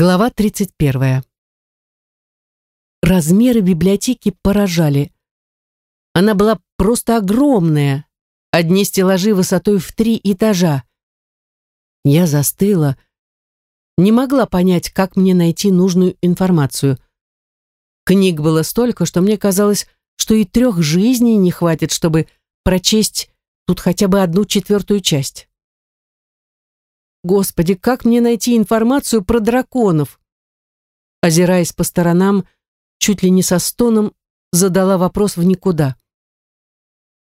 Глава 31. Размеры библиотеки поражали. Она была просто огромная, одни стеллажи высотой в три этажа. Я застыла, не могла понять, как мне найти нужную информацию. Книг было столько, что мне казалось, что и трех жизней не хватит, чтобы прочесть тут хотя бы одну четвертую часть. Господи, как мне найти информацию про драконов? Озираясь по сторонам, чуть ли не со стоном, задала вопрос в никуда.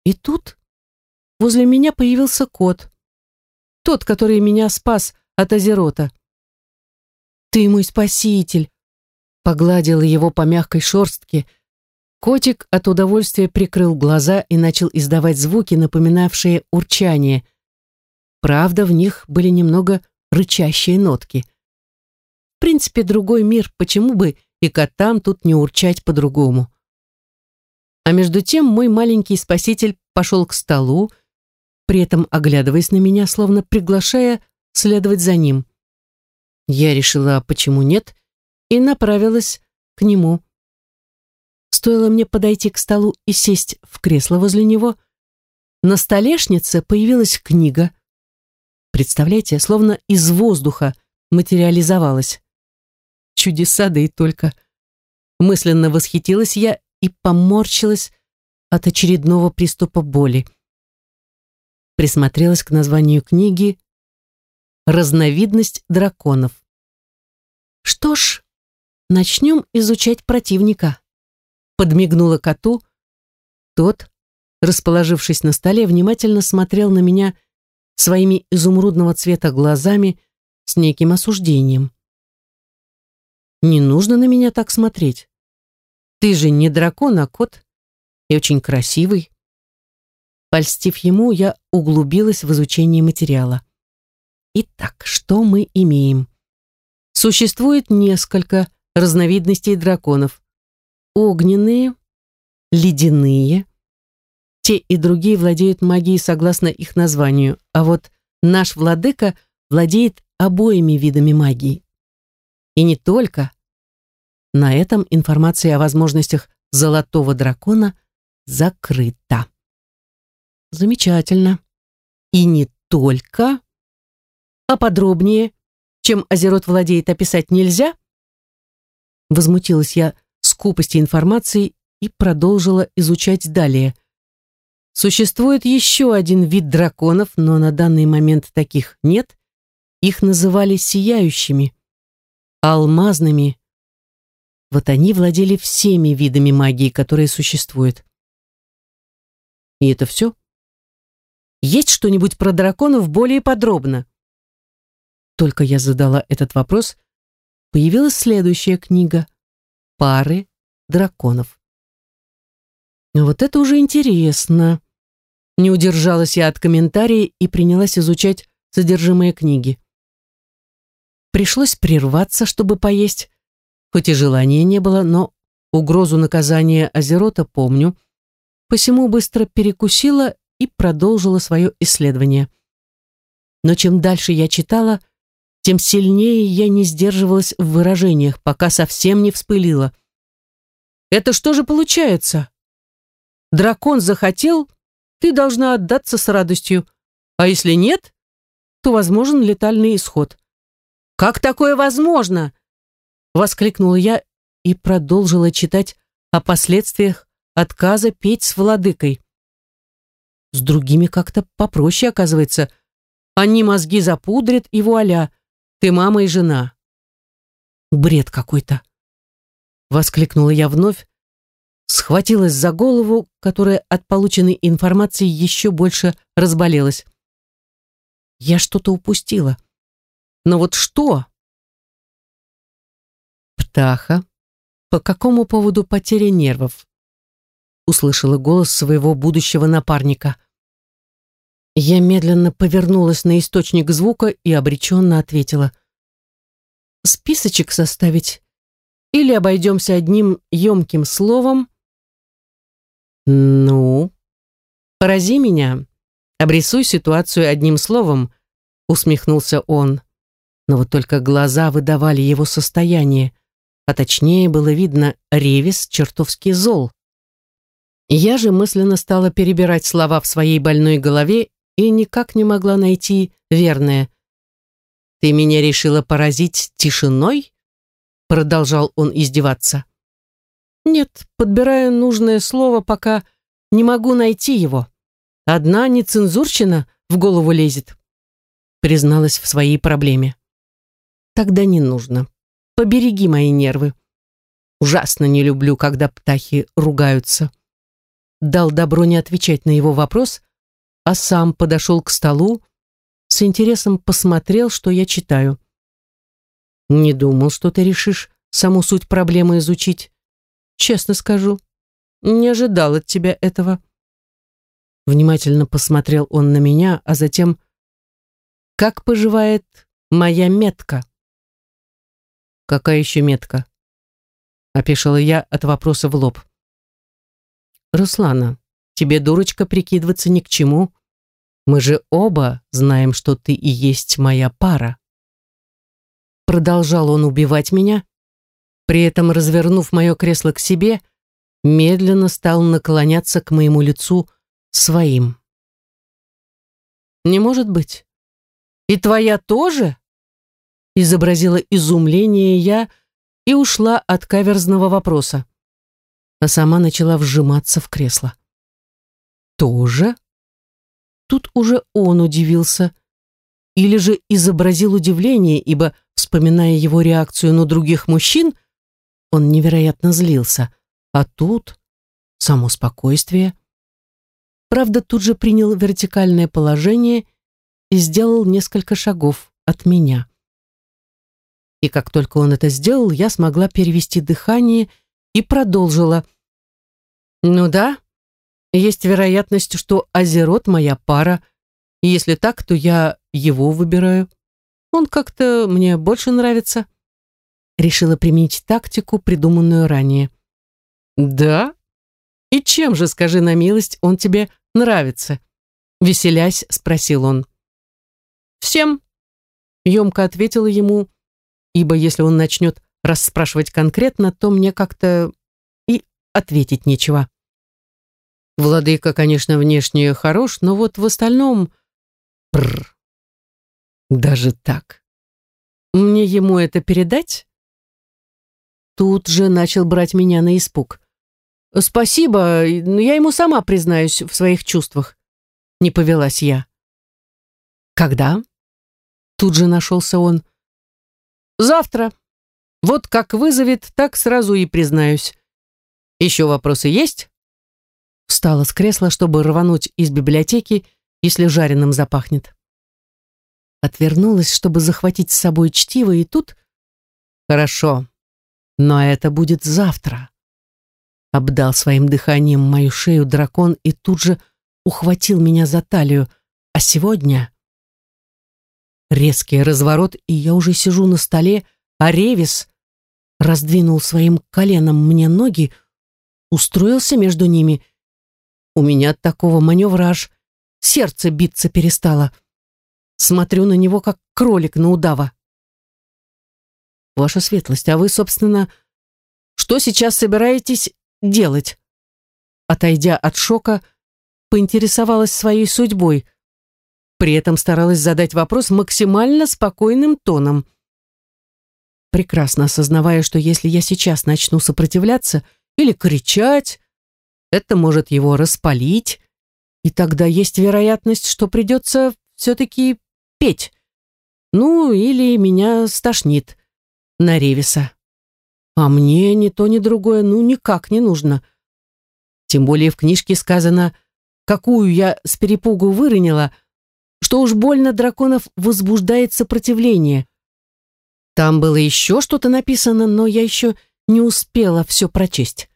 И тут возле меня появился кот. Тот, который меня спас от Азерота. «Ты мой спаситель!» Погладила его по мягкой шерстке. Котик от удовольствия прикрыл глаза и начал издавать звуки, напоминавшие урчание – Правда, в них были немного рычащие нотки. В принципе, другой мир, почему бы и котам тут не урчать по-другому? А между тем мой маленький спаситель пошел к столу, при этом оглядываясь на меня, словно приглашая следовать за ним. Я решила, почему нет, и направилась к нему. Стоило мне подойти к столу и сесть в кресло возле него, на столешнице появилась книга — Представляете, словно из воздуха материализовалась. Чудеса, да и только. Мысленно восхитилась я и поморщилась от очередного приступа боли. Присмотрелась к названию книги «Разновидность драконов». Что ж, начнем изучать противника. Подмигнула коту. Тот, расположившись на столе, внимательно смотрел на меня своими изумрудного цвета глазами с неким осуждением. «Не нужно на меня так смотреть. Ты же не дракон, а кот, и очень красивый». Польстив ему, я углубилась в изучение материала. Итак, что мы имеем? Существует несколько разновидностей драконов. Огненные, ледяные, те и другие владеют магией согласно их названию, а вот наш владыка владеет обоими видами магии. И не только. На этом информация о возможностях золотого дракона закрыта. Замечательно. И не только. А подробнее, чем Азерот владеет, описать нельзя? Возмутилась я скупости информации и продолжила изучать далее – Существует еще один вид драконов, но на данный момент таких нет. Их называли сияющими, алмазными. Вот они владели всеми видами магии, которые существуют. И это все? Есть что-нибудь про драконов более подробно? Только я задала этот вопрос, появилась следующая книга «Пары драконов». Вот это уже интересно. Не удержалась я от комментария и принялась изучать содержимое книги. Пришлось прерваться, чтобы поесть, хоть и желания не было, но угрозу наказания Азерота помню, посему быстро перекусила и продолжила свое исследование. Но чем дальше я читала, тем сильнее я не сдерживалась в выражениях, пока совсем не вспылила. «Это что же получается? Дракон захотел, ты должна отдаться с радостью. А если нет, то возможен летальный исход. «Как такое возможно?» Воскликнула я и продолжила читать о последствиях отказа петь с владыкой. С другими как-то попроще, оказывается. Они мозги запудрят, и вуаля, ты мама и жена. Бред какой-то. Воскликнула я вновь, схватилась за голову, которая от полученной информации еще больше разболелась. Я что-то упустила. Но вот что? Птаха, по какому поводу потери нервов? Услышала голос своего будущего напарника. Я медленно повернулась на источник звука и обреченно ответила. Списочек составить? Или обойдемся одним емким словом, «Ну?» «Порази меня. Обрисуй ситуацию одним словом», — усмехнулся он. но вот только глаза выдавали его состояние, а точнее было видно, Ревис чертовски зол. Я же мысленно стала перебирать слова в своей больной голове и никак не могла найти верное. «Ты меня решила поразить тишиной?» Продолжал он издеваться. «Нет, подбираю нужное слово, пока не могу найти его. Одна нецензурщина в голову лезет», призналась в своей проблеме. «Тогда не нужно. Побереги мои нервы. Ужасно не люблю, когда птахи ругаются». Дал добро не отвечать на его вопрос, а сам подошел к столу, с интересом посмотрел, что я читаю. Не думал, что ты решишь саму суть проблемы изучить. Честно скажу, не ожидал от тебя этого. Внимательно посмотрел он на меня, а затем «Как поживает моя метка?» «Какая еще метка?» Опешила я от вопроса в лоб. «Руслана, тебе, дурочка, прикидываться ни к чему. Мы же оба знаем, что ты и есть моя пара». Продолжал он убивать меня, при этом, развернув мое кресло к себе, медленно стал наклоняться к моему лицу своим. «Не может быть. И твоя тоже?» Изобразила изумление я и ушла от каверзного вопроса, а сама начала вжиматься в кресло. «Тоже?» Тут уже он удивился, или же изобразил удивление, ибо, вспоминая его реакцию на других мужчин, он невероятно злился. А тут само спокойствие. Правда, тут же принял вертикальное положение и сделал несколько шагов от меня. И как только он это сделал, я смогла перевести дыхание и продолжила. «Ну да, есть вероятность, что Азерот моя пара, и если так, то я его выбираю. Он как-то мне больше нравится. Решила применить тактику, придуманную ранее. Да? И чем же, скажи на милость, он тебе нравится? Веселясь, спросил он. Всем. Емко ответила ему, ибо если он начнет расспрашивать конкретно, то мне как-то и ответить нечего. Владыка, конечно, внешне хорош, но вот в остальном... Бррр. Даже так. Мне ему это передать? Тут же начал брать меня на испуг. Спасибо, но я ему сама признаюсь в своих чувствах. Не повелась я. Когда? Тут же нашелся он. Завтра. Вот как вызовет, так сразу и признаюсь. Еще вопросы есть? Встала с кресла, чтобы рвануть из библиотеки, если жареным запахнет отвернулась, чтобы захватить с собой чтиво, и тут... Хорошо, но это будет завтра. Обдал своим дыханием мою шею дракон и тут же ухватил меня за талию. А сегодня... Резкий разворот, и я уже сижу на столе, а Ревис раздвинул своим коленом мне ноги, устроился между ними. У меня от такого маневра аж сердце биться перестало. — Смотрю на него, как кролик на удава. Ваша светлость, а вы, собственно, что сейчас собираетесь делать? Отойдя от шока, поинтересовалась своей судьбой. При этом старалась задать вопрос максимально спокойным тоном. Прекрасно осознавая, что если я сейчас начну сопротивляться или кричать, это может его распалить, и тогда есть вероятность, что придется все-таки петь. Ну, или меня стошнит на Ревиса. А мне ни то, ни другое ну никак не нужно. Тем более в книжке сказано, какую я с перепугу выронила, что уж больно драконов возбуждает сопротивление. Там было еще что-то написано, но я еще не успела все прочесть.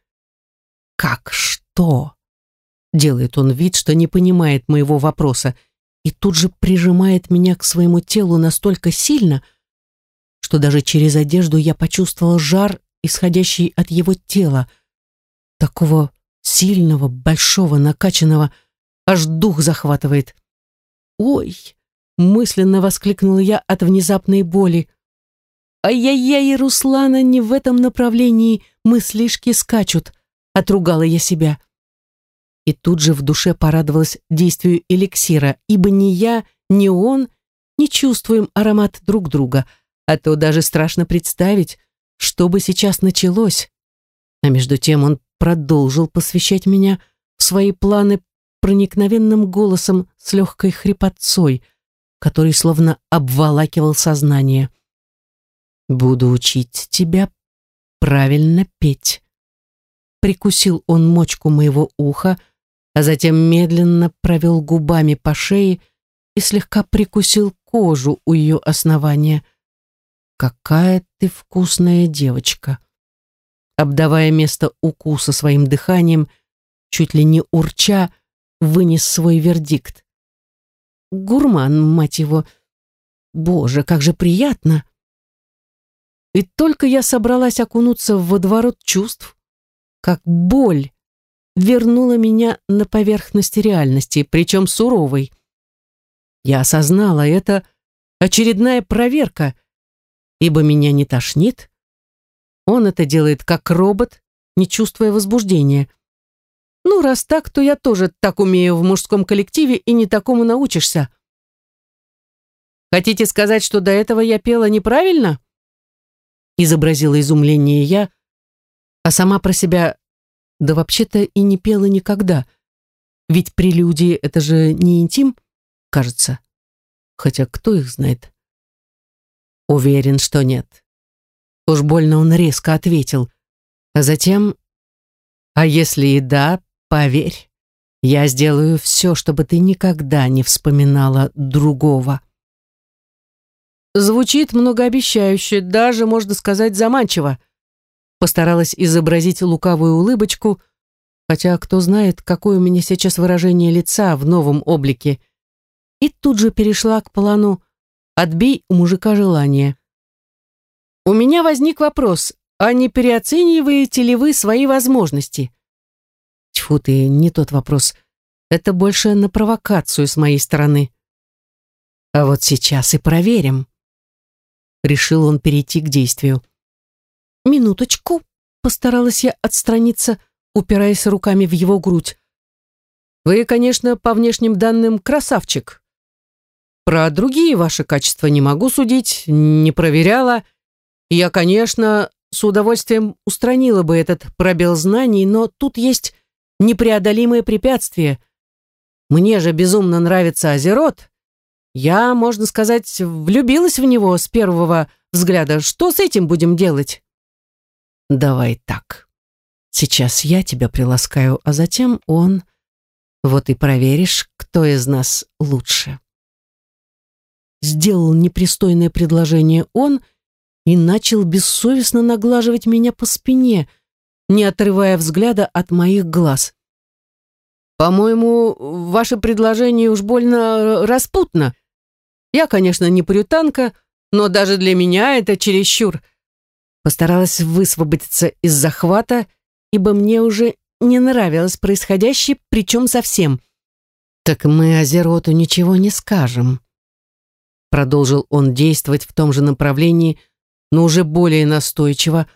«Как что?» Делает он вид, что не понимает моего вопроса, и тут же прижимает меня к своему телу настолько сильно, что даже через одежду я почувствовала жар, исходящий от его тела, такого сильного, большого, накачанного, аж дух захватывает. «Ой, мысленно воскликнула я от внезапной боли. «Ай-яй-яй, Руслана, не в этом направлении мыслишки скачут», — отругала я себя. И тут же в душе порадовалась действию эликсира, ибо ни я, ни он не чувствуем аромат друг друга, а то даже страшно представить, что бы сейчас началось. А между тем он продолжил посвящать меня в свои планы проникновенным голосом с легкой хрипотцой, который словно обволакивал сознание. «Буду учить тебя правильно петь». Прикусил он мочку моего уха, а затем медленно провел губами по шее и слегка прикусил кожу у ее основания. «Какая ты вкусная девочка!» Обдавая место укуса своим дыханием, чуть ли не урча, вынес свой вердикт. Гурман, мать его. Боже, как же приятно. И только я собралась окунуться в водоворот чувств, как боль вернула меня на поверхность реальности, причем суровой. Я осознала, это очередная проверка, ибо меня не тошнит. Он это делает как робот, не чувствуя возбуждения. Ну, раз так, то я тоже так умею в мужском коллективе и не такому научишься. Хотите сказать, что до этого я пела неправильно? Изобразила изумление я, а сама про себя, да вообще-то и не пела никогда. Ведь прелюдии — это же не интим, кажется. Хотя кто их знает? Уверен, что нет. Уж больно он резко ответил. А затем... А если и да, Поверь, я сделаю все, чтобы ты никогда не вспоминала другого. Звучит многообещающе, даже, можно сказать, заманчиво. Постаралась изобразить лукавую улыбочку, хотя кто знает, какое у меня сейчас выражение лица в новом облике. И тут же перешла к плану «Отбей у мужика желание». У меня возник вопрос, а не переоцениваете ли вы свои возможности? Тьфу ты, не тот вопрос. Это больше на провокацию с моей стороны. А вот сейчас и проверим. Решил он перейти к действию. Минуточку, постаралась я отстраниться, упираясь руками в его грудь. Вы, конечно, по внешним данным красавчик. Про другие ваши качества не могу судить, не проверяла. Я, конечно, с удовольствием устранила бы этот пробел знаний, но тут есть непреодолимое препятствие. Мне же безумно нравится Азерот. Я, можно сказать, влюбилась в него с первого взгляда. Что с этим будем делать? Давай так. Сейчас я тебя приласкаю, а затем он. Вот и проверишь, кто из нас лучше. Сделал непристойное предложение он и начал бессовестно наглаживать меня по спине — не отрывая взгляда от моих глаз. «По-моему, ваше предложение уж больно распутно. Я, конечно, не пуританка, но даже для меня это чересчур». Постаралась высвободиться из захвата, ибо мне уже не нравилось происходящее, причем совсем. «Так мы Азероту ничего не скажем», — продолжил он действовать в том же направлении, но уже более настойчиво,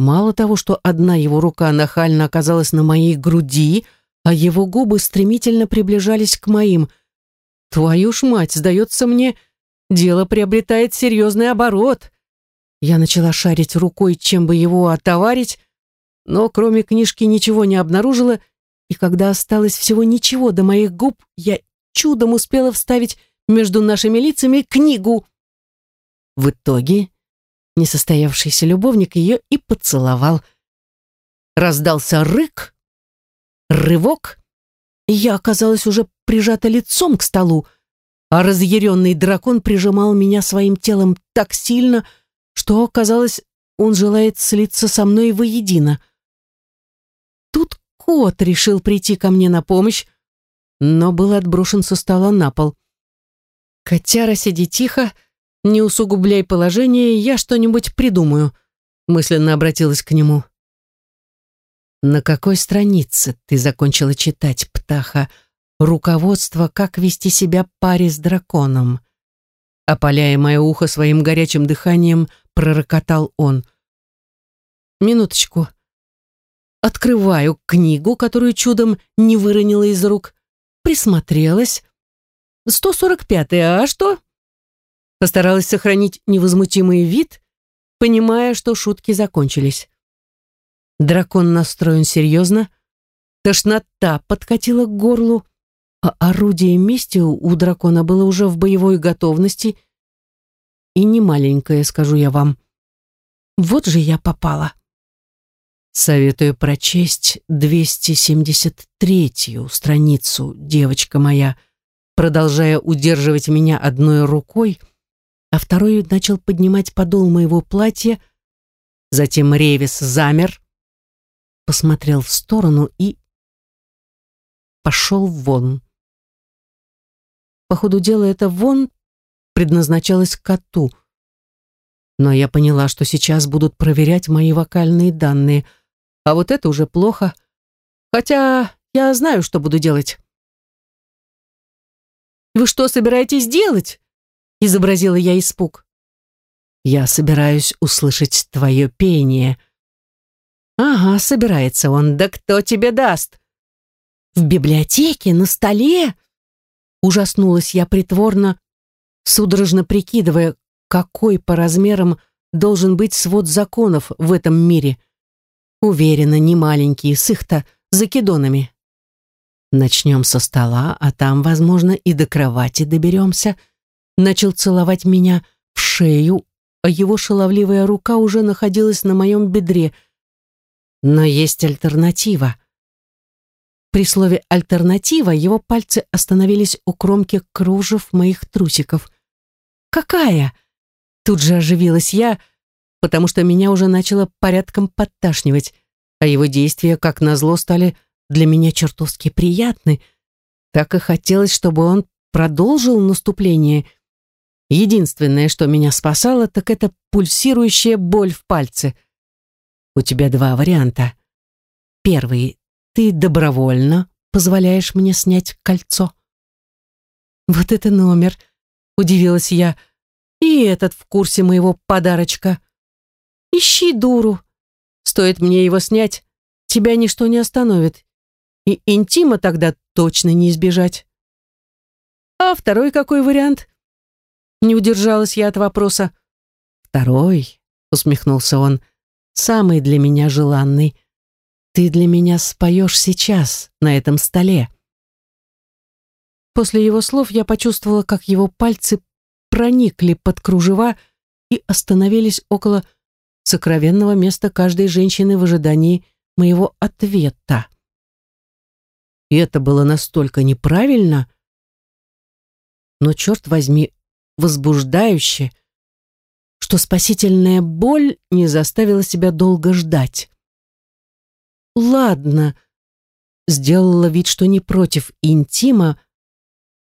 Мало того, что одна его рука нахально оказалась на моей груди, а его губы стремительно приближались к моим. Твою ж мать, сдается мне, дело приобретает серьезный оборот. Я начала шарить рукой, чем бы его отоварить, но кроме книжки ничего не обнаружила, и когда осталось всего ничего до моих губ, я чудом успела вставить между нашими лицами книгу. В итоге Несостоявшийся любовник ее и поцеловал. Раздался рык, рывок, и я оказалась уже прижата лицом к столу, а разъяренный дракон прижимал меня своим телом так сильно, что, казалось, он желает слиться со мной воедино. Тут кот решил прийти ко мне на помощь, но был отброшен со стола на пол. Котяра, сиди тихо, — не усугубляй положение, я что-нибудь придумаю», мысленно обратилась к нему. «На какой странице ты закончила читать, птаха, руководство, как вести себя паре с драконом?» Опаляя мое ухо своим горячим дыханием, пророкотал он. Минуточку. Открываю книгу, которую чудом не выронила из рук. Присмотрелась. 145-е, а что? Постаралась сохранить невозмутимый вид, понимая, что шутки закончились. Дракон настроен серьезно. Тошнота подкатила к горлу, а орудие мести у дракона было уже в боевой готовности и не маленькое, скажу я вам. Вот же я попала. Советую прочесть 273-ю страницу, девочка моя, продолжая удерживать меня одной рукой, а второй начал поднимать подол моего платья, затем Ревис замер, посмотрел в сторону и пошел вон. По ходу дела это «вон» предназначалось коту, но я поняла, что сейчас будут проверять мои вокальные данные — а вот это уже плохо. Хотя я знаю, что буду делать. «Вы что собираетесь делать?» — изобразила я испуг. «Я собираюсь услышать твое пение». «Ага, собирается он. Да кто тебе даст?» «В библиотеке, на столе?» Ужаснулась я притворно, судорожно прикидывая, какой по размерам должен быть свод законов в этом мире — Уверена, не маленькие, с их-то закидонами. Начнем со стола, а там, возможно, и до кровати доберемся. Начал целовать меня в шею, а его шаловливая рука уже находилась на моем бедре. Но есть альтернатива. При слове «альтернатива» его пальцы остановились у кромки кружев моих трусиков. «Какая?» Тут же оживилась я, потому что меня уже начало порядком подташнивать, а его действия, как назло, стали для меня чертовски приятны. Так и хотелось, чтобы он продолжил наступление. Единственное, что меня спасало, так это пульсирующая боль в пальце. У тебя два варианта. Первый. Ты добровольно позволяешь мне снять кольцо. Вот это номер, удивилась я. И этот в курсе моего подарочка. Ищи дуру. Стоит мне его снять, тебя ничто не остановит. И интима тогда точно не избежать. А второй какой вариант? Не удержалась я от вопроса. Второй, усмехнулся он, самый для меня желанный. Ты для меня споешь сейчас, на этом столе. После его слов я почувствовала, как его пальцы проникли под кружева и остановились около сокровенного места каждой женщины в ожидании моего ответа. И это было настолько неправильно, но, черт возьми, возбуждающе, что спасительная боль не заставила себя долго ждать. «Ладно», — сделала вид, что не против интима,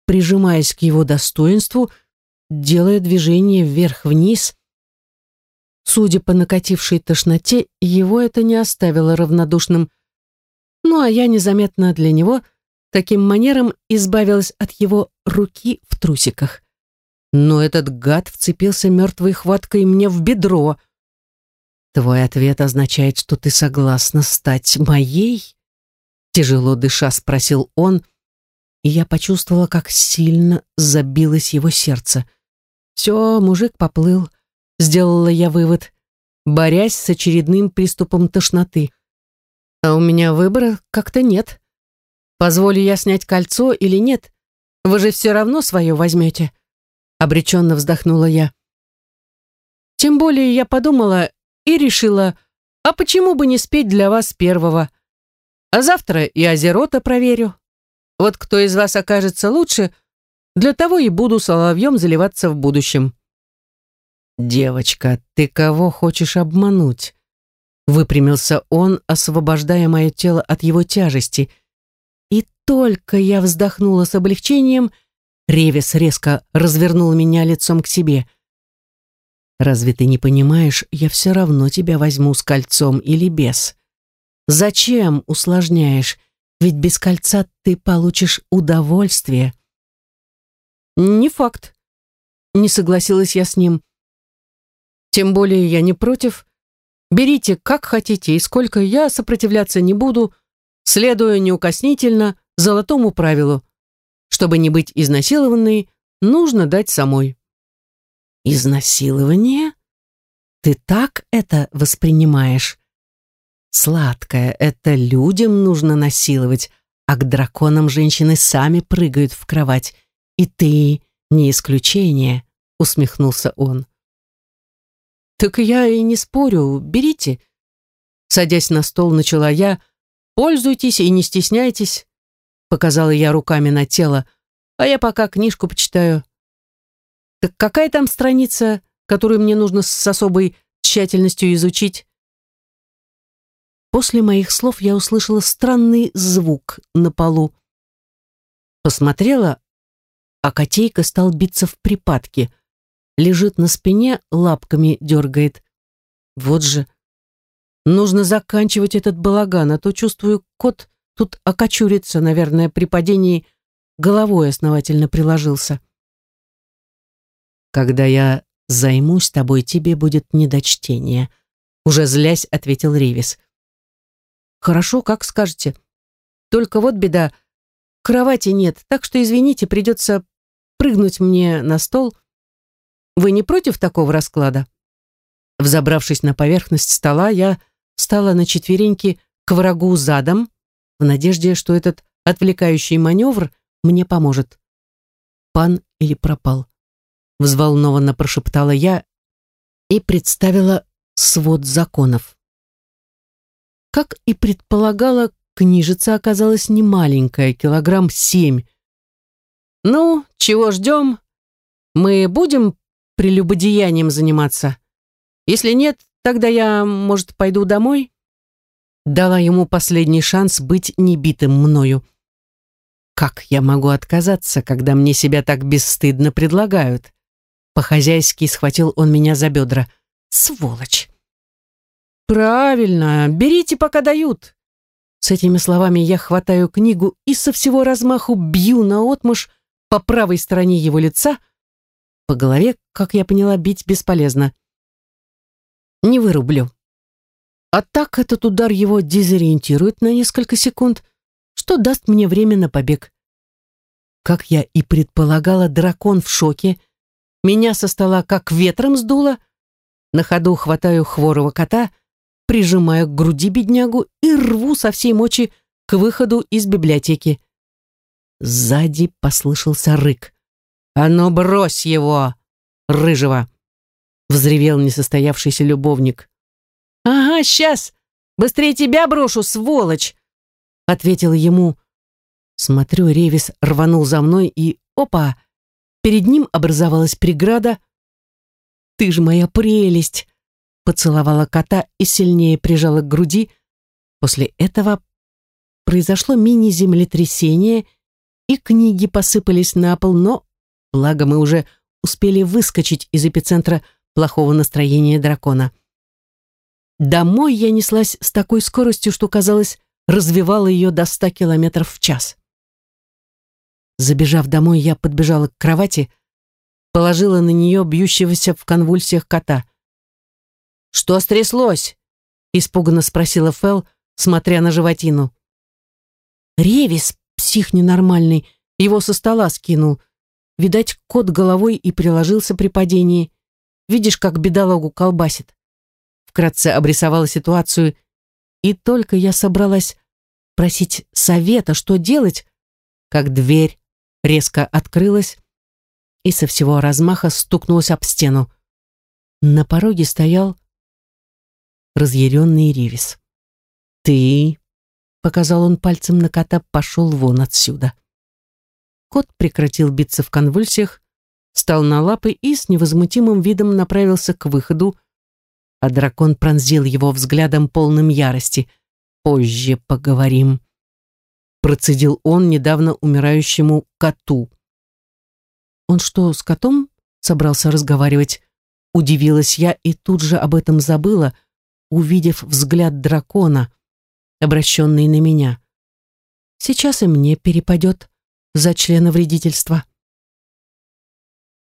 прижимаясь к его достоинству, делая движение вверх-вниз, Судя по накатившей тошноте, его это не оставило равнодушным. Ну а я незаметно для него таким манером избавилась от его руки в трусиках. Но этот гад вцепился мертвой хваткой мне в бедро. «Твой ответ означает, что ты согласна стать моей?» Тяжело дыша спросил он, и я почувствовала, как сильно забилось его сердце. Все, мужик поплыл сделала я вывод, борясь с очередным приступом тошноты. А у меня выбора как-то нет. Позволю я снять кольцо или нет, вы же все равно свое возьмете. Обреченно вздохнула я. Тем более я подумала и решила, а почему бы не спеть для вас первого? А завтра и Азерота проверю. Вот кто из вас окажется лучше, для того и буду соловьем заливаться в будущем. «Девочка, ты кого хочешь обмануть?» Выпрямился он, освобождая мое тело от его тяжести. И только я вздохнула с облегчением, Ревес резко развернул меня лицом к себе. «Разве ты не понимаешь, я все равно тебя возьму с кольцом или без? Зачем усложняешь? Ведь без кольца ты получишь удовольствие». «Не факт», не согласилась я с ним. Тем более я не против. Берите как хотите и сколько, я сопротивляться не буду, следуя неукоснительно золотому правилу. Чтобы не быть изнасилованной, нужно дать самой. Изнасилование? Ты так это воспринимаешь? Сладкое, это людям нужно насиловать, а к драконам женщины сами прыгают в кровать. И ты не исключение, усмехнулся он. Так я и не спорю, берите. Садясь на стол, начала я. Пользуйтесь и не стесняйтесь. Показала я руками на тело, а я пока книжку почитаю. Так какая там страница, которую мне нужно с особой тщательностью изучить? После моих слов я услышала странный звук на полу. Посмотрела, а котейка стал биться в припадке. Лежит на спине, лапками дергает. Вот же. Нужно заканчивать этот балаган, а то, чувствую, кот тут окочурится, наверное, при падении головой основательно приложился. Когда я займусь тобой, тебе будет недочтение. Уже злясь, ответил Ривис. Хорошо, как скажете. Только вот беда. Кровати нет, так что, извините, придется прыгнуть мне на стол. Вы не против такого расклада? Взобравшись на поверхность стола, я встала на четвереньки к врагу задом, в надежде, что этот отвлекающий маневр мне поможет. Пан или пропал? Взволнованно прошептала я и представила свод законов. Как и предполагала, книжица оказалась не маленькая, килограмм семь. «Ну, чего ждем? Мы будем прелюбодеянием заниматься? Если нет, тогда я, может, пойду домой?» Дала ему последний шанс быть небитым мною. Как я могу отказаться, когда мне себя так бесстыдно предлагают? По-хозяйски схватил он меня за бедра. Сволочь! «Правильно, берите, пока дают». С этими словами я хватаю книгу и со всего размаху бью наотмашь по правой стороне его лица. По голове, как я поняла, бить бесполезно. Не вырублю. А так этот удар его дезориентирует на несколько секунд, что даст мне время на побег. Как я и предполагала, дракон в шоке. Меня со стола как ветром сдуло. На ходу хватаю хворого кота — прижимаю к груди беднягу и рву со всей мочи к выходу из библиотеки. Сзади послышался рык. «А ну брось его, рыжего!» Взревел несостоявшийся любовник. «Ага, сейчас! Быстрее тебя брошу, сволочь!» Ответил ему. Смотрю, Ревис рванул за мной и, опа, перед ним образовалась преграда. «Ты ж моя прелесть!» поцеловала кота и сильнее прижала к груди. После этого произошло мини-землетрясение, и книги посыпались на пол, но, благо мы уже успели выскочить из эпицентра плохого настроения дракона. Домой я неслась с такой скоростью, что, казалось, развивала ее до ста километров в час. Забежав домой, я подбежала к кровати, положила на нее бьющегося в конвульсиях кота. «Что стряслось?» — испуганно спросила Фэл, смотря на животину. «Ревис, псих ненормальный, его со стола скинул. Видать, кот головой и приложился при падении. Видишь, как бедолагу колбасит?» Вкратце обрисовала ситуацию, и только я собралась просить совета, что делать, как дверь резко открылась и со всего размаха стукнулась об стену. На пороге стоял разъяренный Ривис. «Ты...» — показал он пальцем на кота, пошел вон отсюда. Кот прекратил биться в конвульсиях, встал на лапы и с невозмутимым видом направился к выходу, а дракон пронзил его взглядом полным ярости. «Позже поговорим», — процедил он недавно умирающему коту. «Он что, с котом собрался разговаривать?» Удивилась я и тут же об этом забыла, увидев взгляд дракона, обращенный на меня. Сейчас и мне перепадет за члена вредительства.